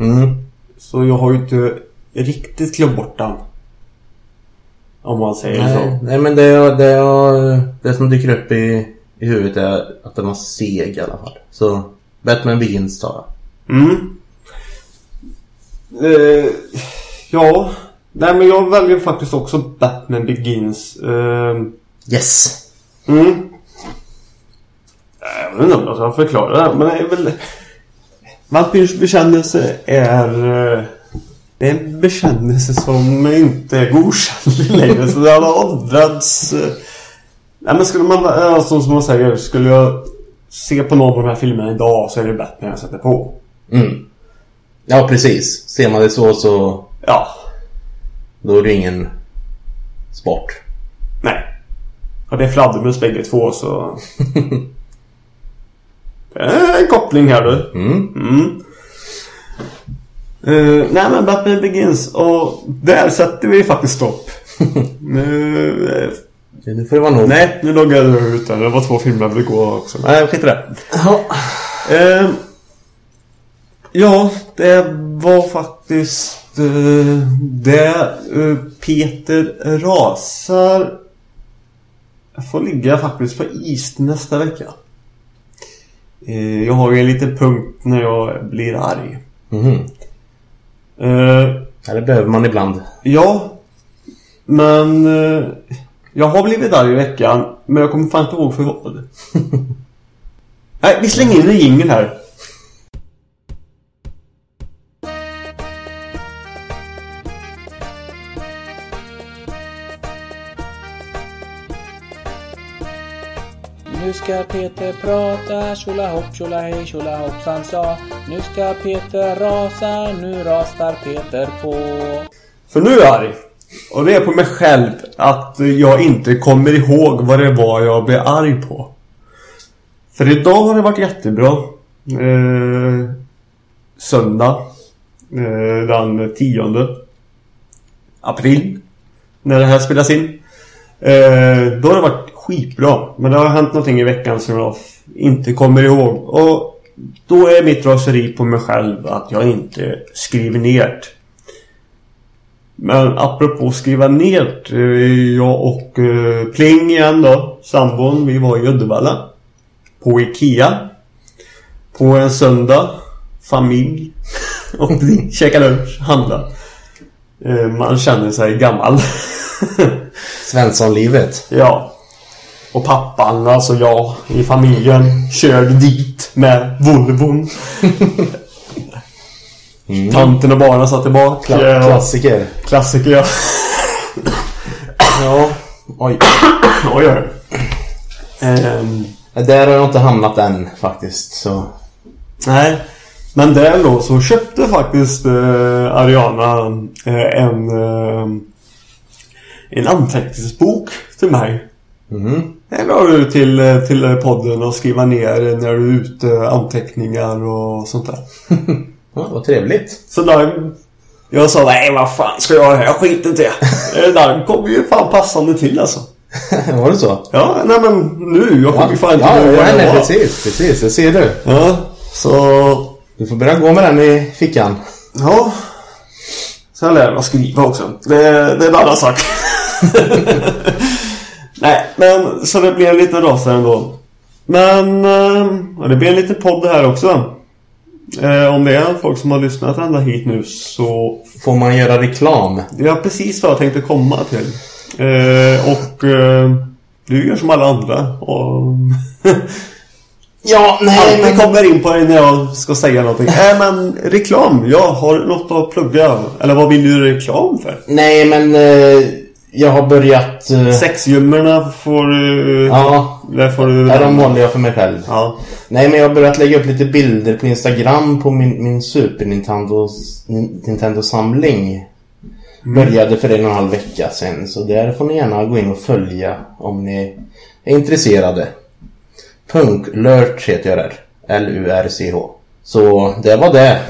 Mm. Så jag har ju inte riktigt glömt bort den. Om man säger Nej, så. nej men det, det, det som dyker upp i, i huvudet är att den var seg i alla fall. Så Batman Begins tar jag. Mm. Eh, ja. Nej men jag väljer faktiskt också Batman Begins. Eh, Yes! mm. Jag vet inte om jag ska förklara det. Men det är väl... Vampyrs bekännelse är... eh, Det är en bekännelse som inte är godkänd [LAUGHS] längre. Så den har åldrats... eh. Nej men skulle man... Alltså, som man säger. Skulle jag se på någon av de här filmerna idag så är det Batman jag sätter på. Mm. Ja, precis. Ser man det så så Ja. då är det ingen sport. Nej. Och det är fladdermus bägge två så... [LAUGHS] koppling här du. Mm. Mm. Eh, nej men Batman Begins och där sätter vi faktiskt stopp. [LAUGHS] nu, eh, Nu får det vara nog. nej, nu loggar jag ut där. Det var två filmer jag ville gå också. Nej, skit i det. Ja. Eh, ja, det var faktiskt eh, det. Peter rasar. Jag får ligga faktiskt på is nästa vecka. Eh, jag har ju en liten punkt när jag blir arg. Mhm. Eh, Ja, det behöver man ibland. ja, men eh, jag har blivit arg i veckan. Men jag kommer fan inte ihåg för vad. [LAUGHS] Nej, vi slänger in en jingel här. Ska Peter prata, tjolahopp tjolahej tjolahoppsan sa. Nu ska Peter rasa, nu rasar Peter på. För nu är jag arg. Och det är på mig själv att jag inte kommer ihåg vad det var jag blev arg på. För idag har det varit jättebra. Eh, söndag. Eh, den 10 april. När det här spelas in. Eh, då har det varit skitbra. Men det har hänt någonting i veckan som jag inte kommer ihåg. Och då är mitt raseri på mig själv att jag inte skriver ner det. Men apropå skriva ner. eh, Jag och eh, Pling igen då. Sambon. Vi var i Uddevalla. På Ikea. På en söndag. Familj. [LAUGHS] Och vi käkade lunch. Handla. Eh, Man känner sig gammal. [LAUGHS] Svenssonlivet. ja. Och pappan, alltså jag i familjen, körde dit med Volvon. Tanten och barnen satt tillbaka. Kla- klassiker. Klassiker ja. Ja. Oj. Oj, oj. Ehm, Där har jag inte hamnat än faktiskt. Så. nej. Men där då så köpte faktiskt eh, Ariana eh, en eh, en anteckningsbok till mig. Mhm. Den har du till, eh, till podden och skriva ner när du är ute, anteckningar och sånt där. [LAUGHS] Ja, vad trevligt. Så där, Jag sa nej vad fan ska jag göra här? Inte i det. [LAUGHS] Eh, Den kom ju fan passande till alltså. [LAUGHS] Var det så? Ja, nej men nu. Jag kommer ju fan inte ja, ihåg ja, nej, precis, precis. Det ser du. Ja, så... Du får börja gå med den i fickan. Ja. Sen lär jag mig skriva också. Det, det är en annan sak. Nej, men så det blev lite rasare ändå. Men eh, ja, det blir en liten podd här också. Eh, om det är folk som har lyssnat ända hit nu så... Får man göra reklam? Det är precis vad jag tänkte komma till. Eh, och eh, du gör som alla andra. Och... Ja, nej Alltid kommer in på det när jag ska säga någonting. Nej men reklam. Jag har något att plugga. Eller vad vill du reklam för? Nej, men eh, jag har börjat... Eh, Sexgymmerna får du... ja, Där får du... ja, de håller jag för mig själv. Ja. Nej, men jag har börjat lägga upp lite bilder på Instagram på min, min Super Nintendo, Nintendo-samling. Började för en och en halv vecka sedan. Så där får ni gärna gå in och följa om ni är intresserade. Punklurch heter jag där. L-U-R-C-H. Så det var det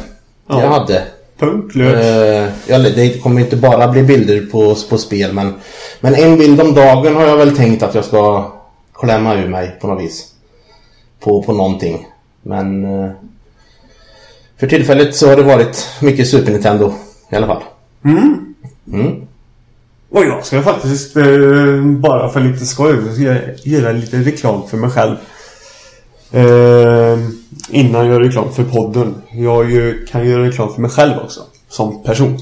Ja. jag hade. Punkt. Eh, ja, det kommer inte bara bli bilder på, på spel men, men en bild om dagen har jag väl tänkt att jag ska klämma ur mig på något vis. På, på någonting. Men eh, för tillfället så har det varit mycket Super Nintendo i alla fall. Mm. Mm. Och jag ska faktiskt eh, bara för lite skoj göra lite reklam för mig själv. Eh, innan jag gör reklam för podden. Jag ju, kan göra reklam för mig själv också. Som person.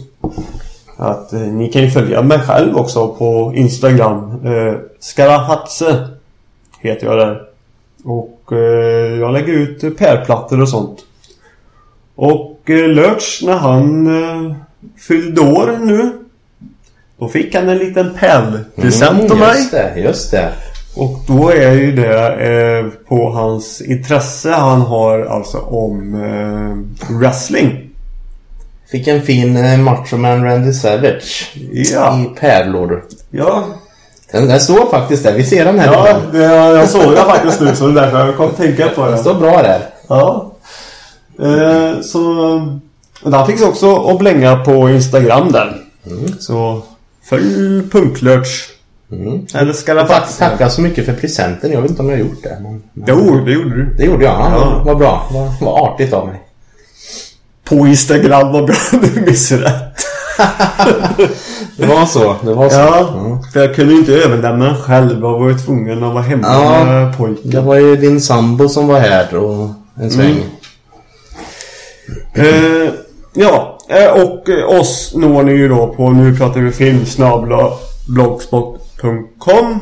Att eh, ni kan ju följa mig själv också på Instagram. Eh, Skarahatse heter jag där. Och eh, jag lägger ut eh, pärlplattor och sånt. Och eh, Lurch när han eh, fyllde år nu. Då fick han en liten pärlpresent av mig. Just det, just det. Och då är ju det eh, på hans intresse han har alltså om eh, wrestling. Fick en fin eh, Macho Man Randy Savage. Ja. I pärlor. Ja, Den, den står faktiskt där. Vi ser den här. ja det, jag såg det faktiskt nu så det är därför jag kom att tänka på Den det. står bra där. Ja. Eh, så den finns också att blänga på Instagram där. Så följ punklurch. Mm. Eller ska Tack, faktiskt... tackar så mycket för presenten. Jag vet inte om jag har gjort det. Men, men... Jo, det gjorde du. Det gjorde jag. Ja, Ja. Vad bra. Vad, vad artigt av mig. På Instagram, vad bra du missade rätt. [LAUGHS] Det var så. Det var så. Ja, för jag kunde inte överlämna den själv. Jag var tvungen att vara hemma Ja. med pojken. Det var ju din sambo som var här och en sväng. Eh, ja, eh, och eh, oss når ni ju då på nu pratar vi film snabla blogspot.com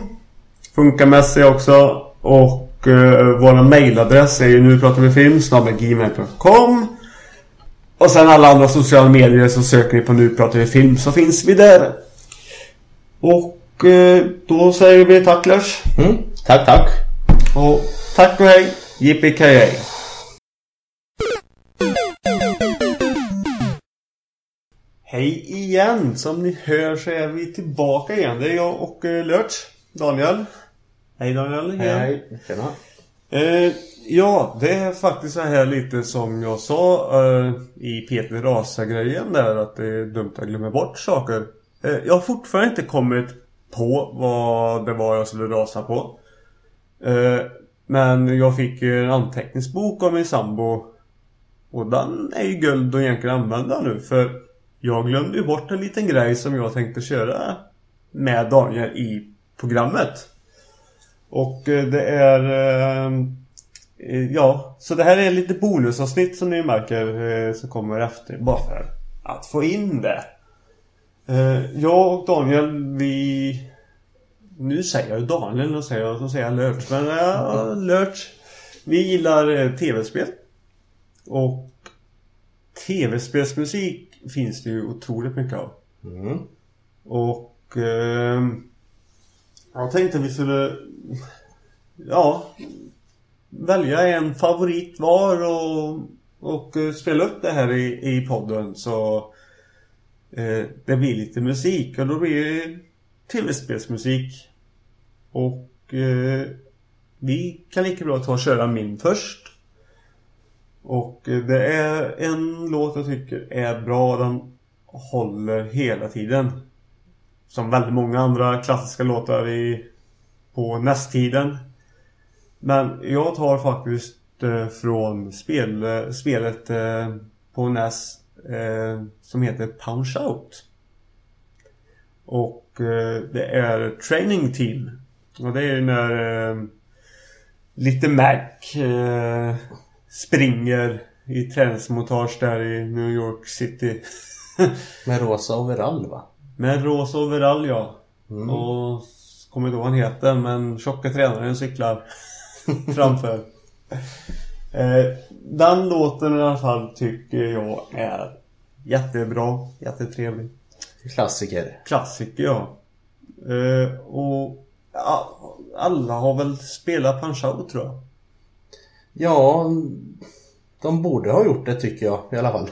Funkar med sig också. Och eh, vår mailadress är ju nu pratar vi film gmail.com Och sen alla andra sociala medier så söker ni på nu pratar vi film så finns vi där. Och eh, då säger vi tack Lars. Mm. Tack, tack. Och tack och hej. Yippee Hej igen! Som ni hör så är vi tillbaka igen. Det är jag och uh, Lurch. Daniel. Hej Daniel. igen. Tjena. Eh, ja, det är faktiskt så här lite som jag sa eh, i Peter Rasa-grejen där att det är dumt att glömma bort saker. Eh, jag har fortfarande inte kommit på vad det var jag skulle rasa på. Eh, men jag fick en anteckningsbok av min sambo. Och den är ju guld att egentligen använda nu för jag glömde ju bort en liten grej som jag tänkte köra med Daniel i programmet. Och eh, det är... Eh, eh, ja, så det här är lite bonusavsnitt som ni märker som kommer efter. Bara för att få in det. Jag och Daniel, vi... Nu säger jag Daniel och säger jag, så säger jag Lurch. Men ja, Lurch. Vi gillar tv-spel. Och tv-spelsmusik finns det ju otroligt mycket av. Mm. Och ehm, jag tänkte vi skulle ja välja en favorit var och, och eh, spela upp det här i, i podden så eh, det blir lite musik och då blir det tv-spelsmusik. Och eh, vi kan lika bra ta och köra min först. Och eh, det är en låt jag tycker är bra. Den håller hela tiden. Som väldigt många andra klassiska låtar i, på NES-tiden. Men jag tar faktiskt eh, från spel, spelet eh, på NES eh, som heter Punch Out. Och eh, det är Training Team. Och det är när eh, Lite Mac eh, springer i träningsmontage där i New York City. [LAUGHS] Med rosa overall va? Med rosa overall ja. Och kommer inte ihåg vad han heter men tjocka tränaren cyklar [LAUGHS] framför. Eh, den låten i alla fall tycker jag är jättebra, jättetrevlig. Klassiker. Klassiker ja. Eh, och alla har väl spelat Punch Out tror jag. Ja, de borde ha gjort det tycker jag i alla fall.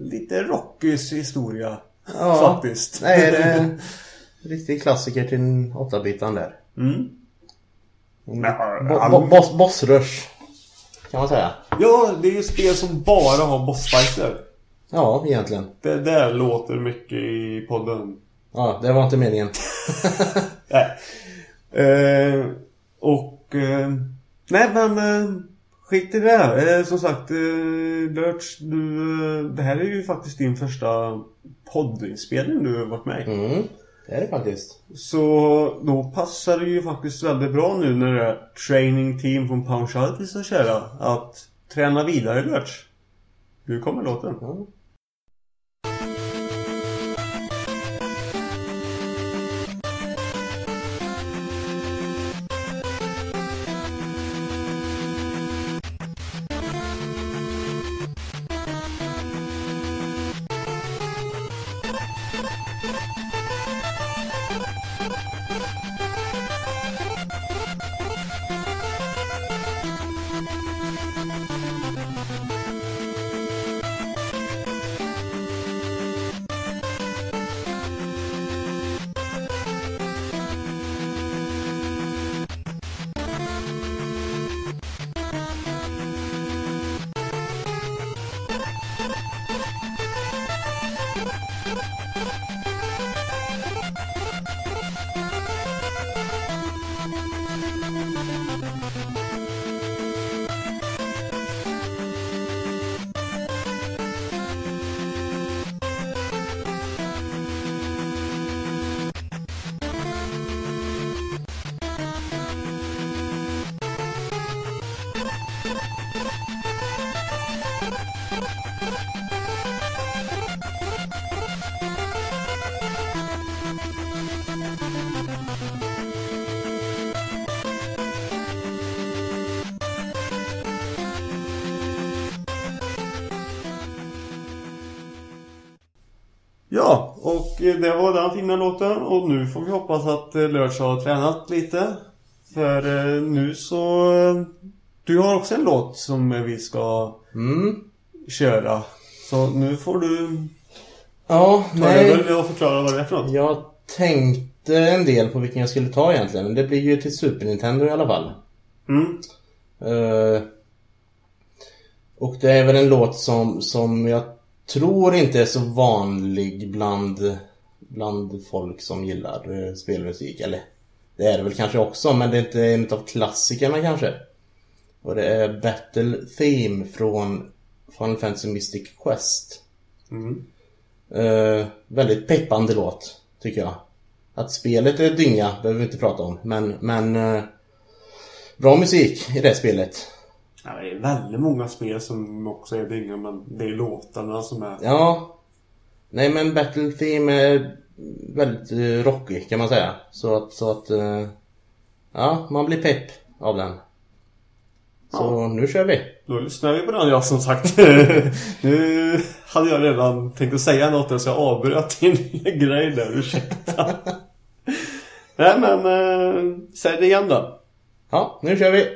Lite Rockys historia. Ja. Faktiskt. Nej, det är en [LAUGHS] riktig klassiker till 8-bitan där. Mm. Bo- bo- boss, boss rush. Kan man säga. Ja, det är ju spel som bara har bossfighter. Ja, egentligen. Det där låter mycket i podden. Ja, det var inte meningen. [LAUGHS] Nej. Eh, och... Eh, nej men... Eh, skit i det. Eh, som sagt, eh, Lurch, du... Eh, det här är ju faktiskt din första poddinspelning du har varit med i. Mm, det är det faktiskt. Så då passar det ju faktiskt väldigt bra nu när det är training team från Punch Out vi ska köra. Att träna vidare Lurch. Nu kommer låten. Ja. Det var den fina låten och nu får vi hoppas att eh, Lurch har tränat lite. För eh, nu så... eh, Du har också en låt som vi ska Mm. köra. Så nu får du Ja, ta nej. över och förklara vad det är för något. Jag tänkte en del på vilken jag skulle ta egentligen. Men det blir ju till Super Nintendo i alla fall. Mm. Eh, och det är väl en låt som, som jag tror inte är så vanlig bland, bland folk som gillar eh, spelmusik. Eller det är det väl kanske också, men det är inte en av klassikerna kanske. Och det är Battle Theme från Final Fantasy Mystic Quest. Mm. Eh, väldigt peppande låt, tycker jag. Att spelet är dynga behöver vi inte prata om, men, men eh, bra musik i det spelet. Ja, det är väldigt många spel som också är dynga men det är låtarna som är... Ja. Nej men Battle Theme är väldigt uh, rockig kan man säga. Så att, så att eh, ja, man blir pepp av den. Så nu kör vi. Då lyssnar vi på den ja som sagt. [LAUGHS] nu hade jag redan tänkt att säga något så jag avbröt din [LAUGHS] grej där, ursäkta. [LAUGHS] Nej men, eh, säg det igen då. Ja, nu kör vi.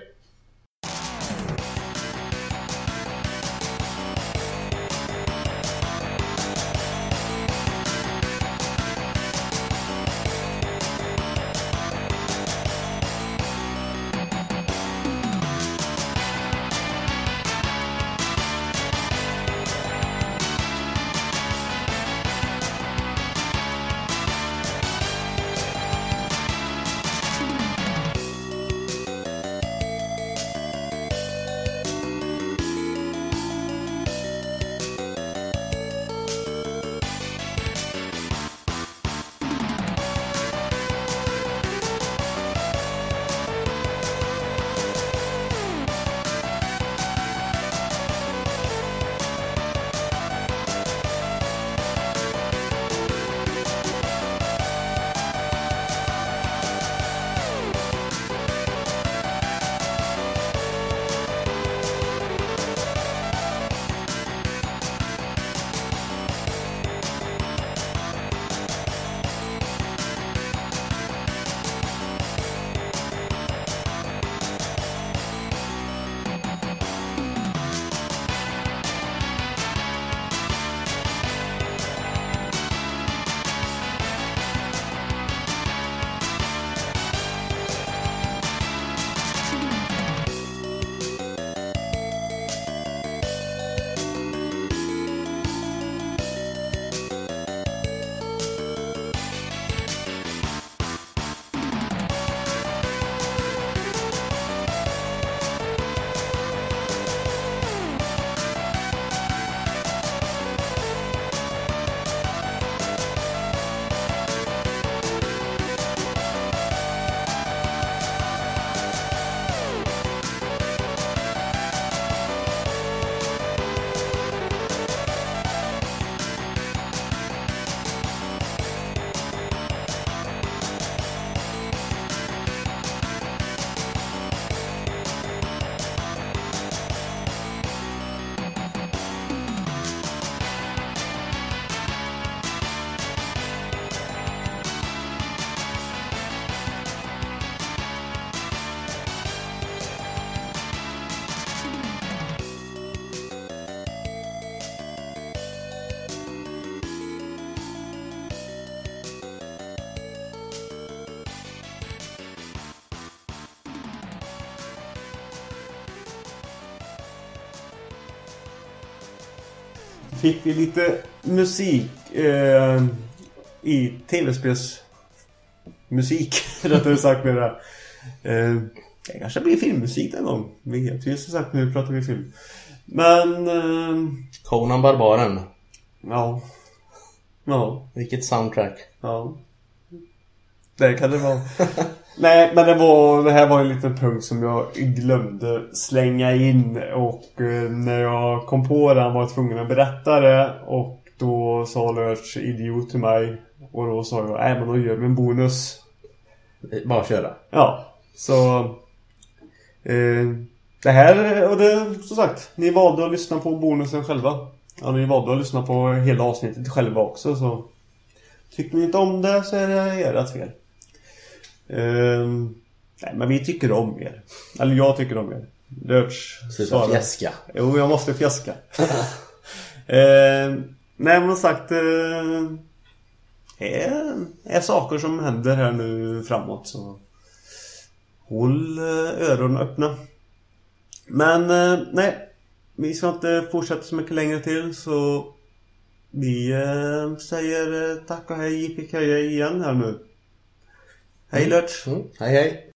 Fick vi lite musik eh, i tv-spels musik [LAUGHS] rättare sagt med det. Eh, det kanske blir filmmusik någon gång. Vi vet ju som sagt nu pratar vi film. Men... Eh, Conan Barbaren. ja. Ja. Vilket soundtrack. Ja. Det kan det vara. [LAUGHS] Nej, men det var det här var en liten punkt som jag glömde slänga in och eh, när jag kom på den var jag tvungen att berätta det och då sa Lörts idiot till mig och då sa jag, nej men då gör vi en bonus. Bara köra. Ja, så eh, det här och det som sagt, ni valde att lyssna på bonusen själva. Ja, ni valde att lyssna på hela avsnittet själva också så Tycker ni inte om det så är det ert fel. Ehm, nej, men vi tycker om er. Eller jag tycker om er. Lörts Sluta fjäska. Jo, jag måste fjäska. [LAUGHS] Ehm, nej, men som sagt. Eh, är, är saker som händer här nu framåt så håll eh, öronen öppna. Men eh, nej, vi ska inte fortsätta så mycket längre till så vi eh, säger eh, tack och hej JPK igen här nu. Hej Lörts! Mm. Hej hej.